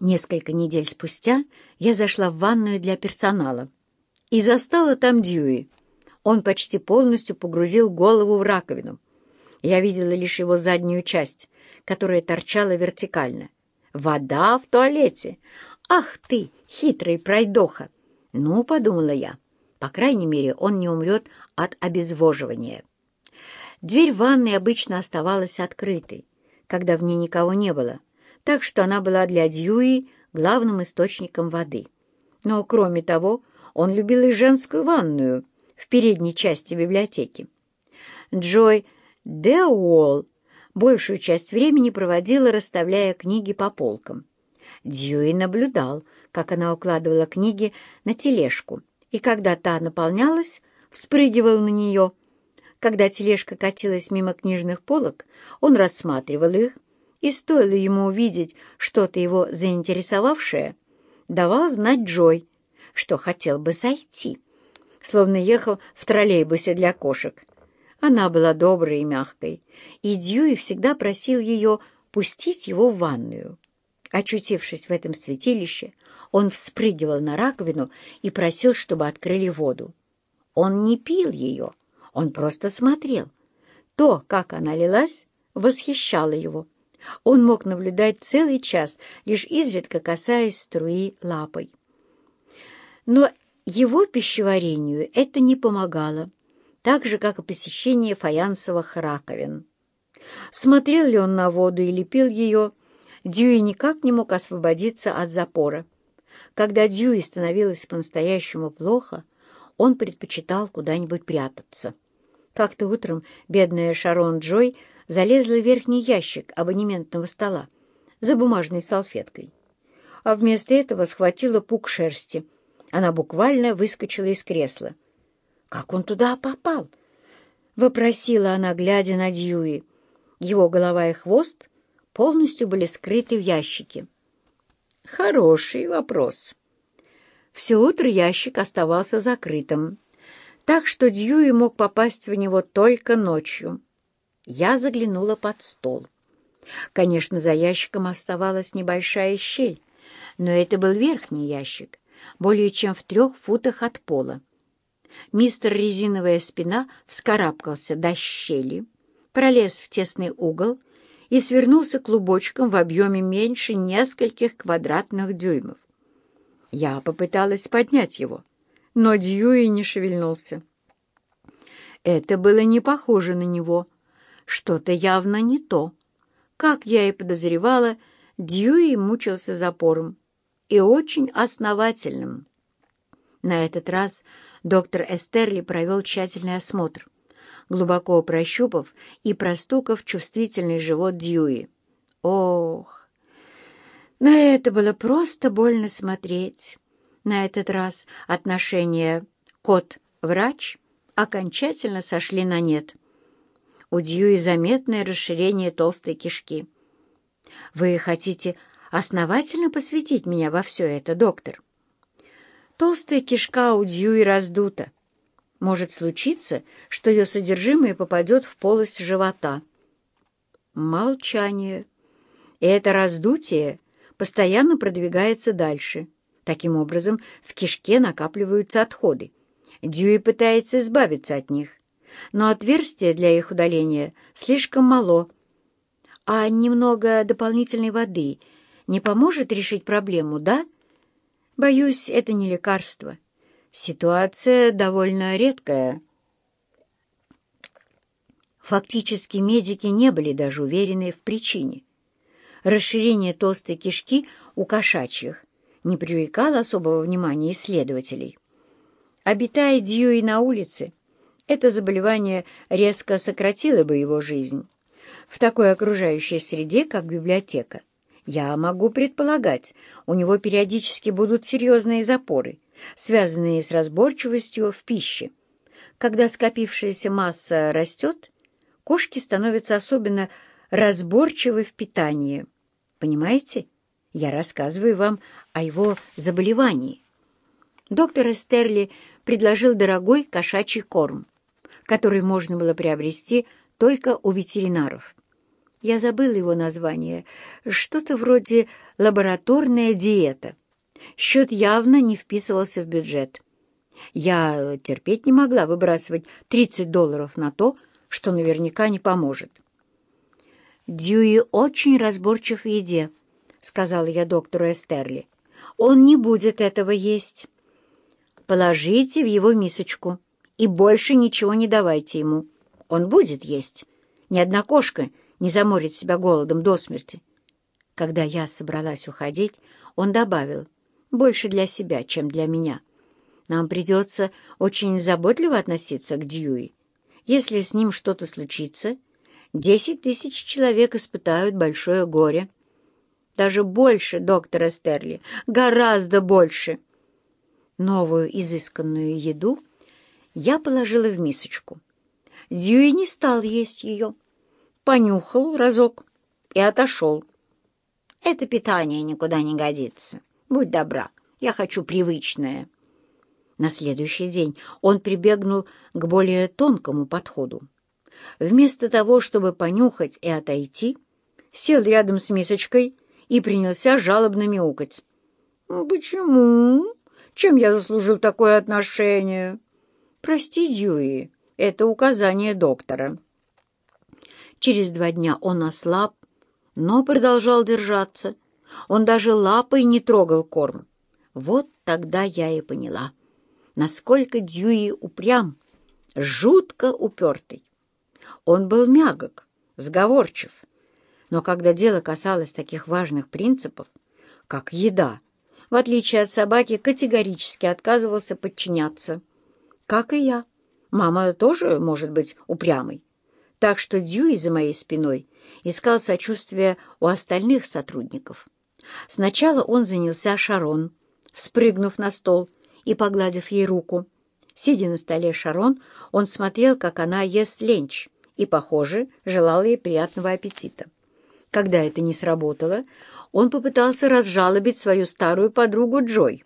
Несколько недель спустя я зашла в ванную для персонала и застала там Дьюи. Он почти полностью погрузил голову в раковину. Я видела лишь его заднюю часть, которая торчала вертикально. Вода в туалете. Ах ты, хитрый пройдоха! Ну, подумала я, по крайней мере, он не умрет от обезвоживания. Дверь ванной обычно оставалась открытой, когда в ней никого не было, так что она была для Дьюи главным источником воды. Но, кроме того, он любил и женскую ванную в передней части библиотеки. Джой Деуолл большую часть времени проводила, расставляя книги по полкам. Дьюи наблюдал, как она укладывала книги на тележку, и когда та наполнялась, вспрыгивал на нее. Когда тележка катилась мимо книжных полок, он рассматривал их, и стоило ему увидеть что-то его заинтересовавшее, давал знать Джой, что хотел бы зайти, словно ехал в троллейбусе для кошек. Она была доброй и мягкой, и Дьюи всегда просил ее пустить его в ванную. Очутившись в этом святилище, он вспрыгивал на раковину и просил, чтобы открыли воду. Он не пил ее, он просто смотрел. То, как она лилась, восхищало его. Он мог наблюдать целый час, лишь изредка касаясь струи лапой. Но его пищеварению это не помогало, так же, как и посещение фаянсовых раковин. Смотрел ли он на воду или пил ее, Дьюи никак не мог освободиться от запора. Когда Дьюи становилось по-настоящему плохо, он предпочитал куда-нибудь прятаться. Как-то утром бедная Шарон Джой залезла в верхний ящик абонементного стола за бумажной салфеткой, а вместо этого схватила пук шерсти. Она буквально выскочила из кресла. «Как он туда попал?» — вопросила она, глядя на Дьюи. Его голова и хвост полностью были скрыты в ящике. «Хороший вопрос». Все утро ящик оставался закрытым, так что Дьюи мог попасть в него только ночью. Я заглянула под стол. Конечно, за ящиком оставалась небольшая щель, но это был верхний ящик, более чем в трех футах от пола. Мистер Резиновая Спина вскарабкался до щели, пролез в тесный угол и свернулся клубочком в объеме меньше нескольких квадратных дюймов. Я попыталась поднять его, но Дьюи не шевельнулся. Это было не похоже на него — что-то явно не то. Как я и подозревала, Дьюи мучился запором. И очень основательным. На этот раз доктор Эстерли провел тщательный осмотр, глубоко прощупав и простукав чувствительный живот Дьюи. Ох! На это было просто больно смотреть. На этот раз отношения кот-врач окончательно сошли на нет у Дьюи заметное расширение толстой кишки. «Вы хотите основательно посвятить меня во все это, доктор?» Толстая кишка у Дьюи раздута. Может случиться, что ее содержимое попадет в полость живота. Молчание. И это раздутие постоянно продвигается дальше. Таким образом, в кишке накапливаются отходы. Дьюи пытается избавиться от них но отверстие для их удаления слишком мало. А немного дополнительной воды не поможет решить проблему, да? Боюсь, это не лекарство. Ситуация довольно редкая. Фактически медики не были даже уверены в причине. Расширение толстой кишки у кошачьих не привлекало особого внимания исследователей. Обитая Дьюи на улице, это заболевание резко сократило бы его жизнь. В такой окружающей среде, как библиотека, я могу предполагать, у него периодически будут серьезные запоры, связанные с разборчивостью в пище. Когда скопившаяся масса растет, кошки становятся особенно разборчивы в питании. Понимаете? Я рассказываю вам о его заболевании. Доктор Эстерли предложил дорогой кошачий корм который можно было приобрести только у ветеринаров. Я забыла его название. Что-то вроде «лабораторная диета». Счет явно не вписывался в бюджет. Я терпеть не могла выбрасывать 30 долларов на то, что наверняка не поможет. «Дьюи очень разборчив в еде», — сказала я доктору Эстерли. «Он не будет этого есть. Положите в его мисочку и больше ничего не давайте ему. Он будет есть. Ни одна кошка не заморит себя голодом до смерти. Когда я собралась уходить, он добавил, больше для себя, чем для меня. Нам придется очень заботливо относиться к Дьюи. Если с ним что-то случится, десять тысяч человек испытают большое горе. Даже больше, доктор Эстерли, гораздо больше. Новую изысканную еду я положила в мисочку. Дьюи не стал есть ее понюхал разок и отошел. Это питание никуда не годится. Будь добра, я хочу привычное. На следующий день он прибегнул к более тонкому подходу. Вместо того, чтобы понюхать и отойти, сел рядом с мисочкой и принялся жалобно мяукать. «Почему? Чем я заслужил такое отношение?» «Прости, Дьюи, это указание доктора». Через два дня он ослаб, но продолжал держаться. Он даже лапой не трогал корм. Вот тогда я и поняла, насколько Дьюи упрям, жутко упертый. Он был мягок, сговорчив, но когда дело касалось таких важных принципов, как еда, в отличие от собаки, категорически отказывался подчиняться. Как и я. Мама тоже может быть упрямой. Так что Дьюи за моей спиной искал сочувствия у остальных сотрудников. Сначала он занялся Шарон, вспрыгнув на стол и погладив ей руку. Сидя на столе Шарон, он смотрел, как она ест ленч, и, похоже, желал ей приятного аппетита. Когда это не сработало, он попытался разжалобить свою старую подругу Джой.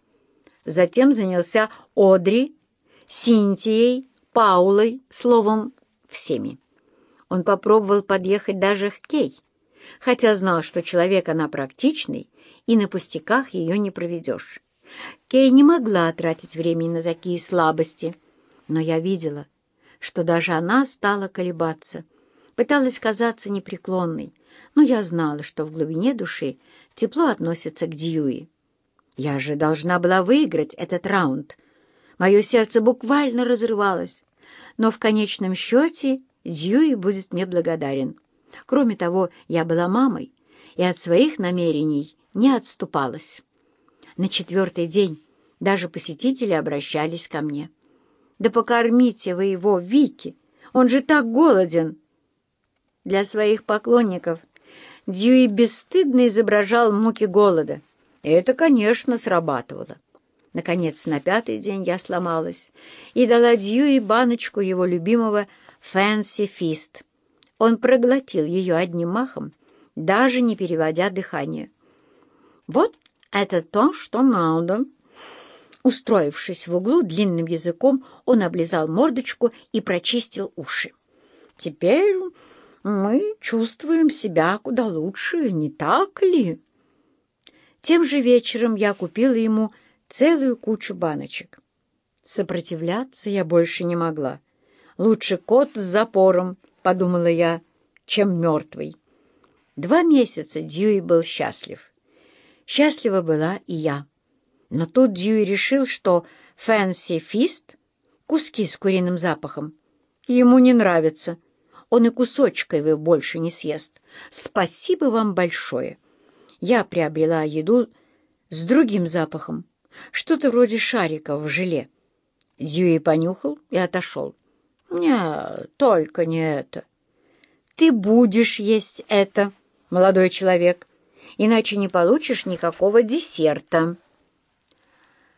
Затем занялся Одри, Синтией, Паулой, словом, всеми. Он попробовал подъехать даже к Кей, хотя знал, что человек она практичный, и на пустяках ее не проведешь. Кей не могла тратить времени на такие слабости, но я видела, что даже она стала колебаться, пыталась казаться непреклонной, но я знала, что в глубине души тепло относится к Дьюи. Я же должна была выиграть этот раунд. Мое сердце буквально разрывалось, но в конечном счете Дьюи будет мне благодарен. Кроме того, я была мамой и от своих намерений не отступалась. На четвертый день даже посетители обращались ко мне. «Да покормите вы его, Вики! Он же так голоден!» Для своих поклонников Дьюи бесстыдно изображал муки голода. И это, конечно, срабатывало. Наконец, на пятый день я сломалась и дала Дьюи баночку его любимого Фэнси Фист. Он проглотил ее одним махом, даже не переводя дыхание. «Вот это то, что надо!» Устроившись в углу длинным языком, он облизал мордочку и прочистил уши. «Теперь мы чувствуем себя куда лучше, не так ли?» Тем же вечером я купила ему целую кучу баночек. Сопротивляться я больше не могла. Лучше кот с запором, — подумала я, — чем мертвый. Два месяца Дьюи был счастлив. Счастлива была и я. Но тут Дьюи решил, что Fancy Feast — куски с куриным запахом. Ему не нравится. Он и кусочка его больше не съест. Спасибо вам большое. Я приобрела еду с другим запахом, что-то вроде шариков в желе. Дьюи понюхал и отошел. «Нет, только не это. Ты будешь есть это, молодой человек, иначе не получишь никакого десерта».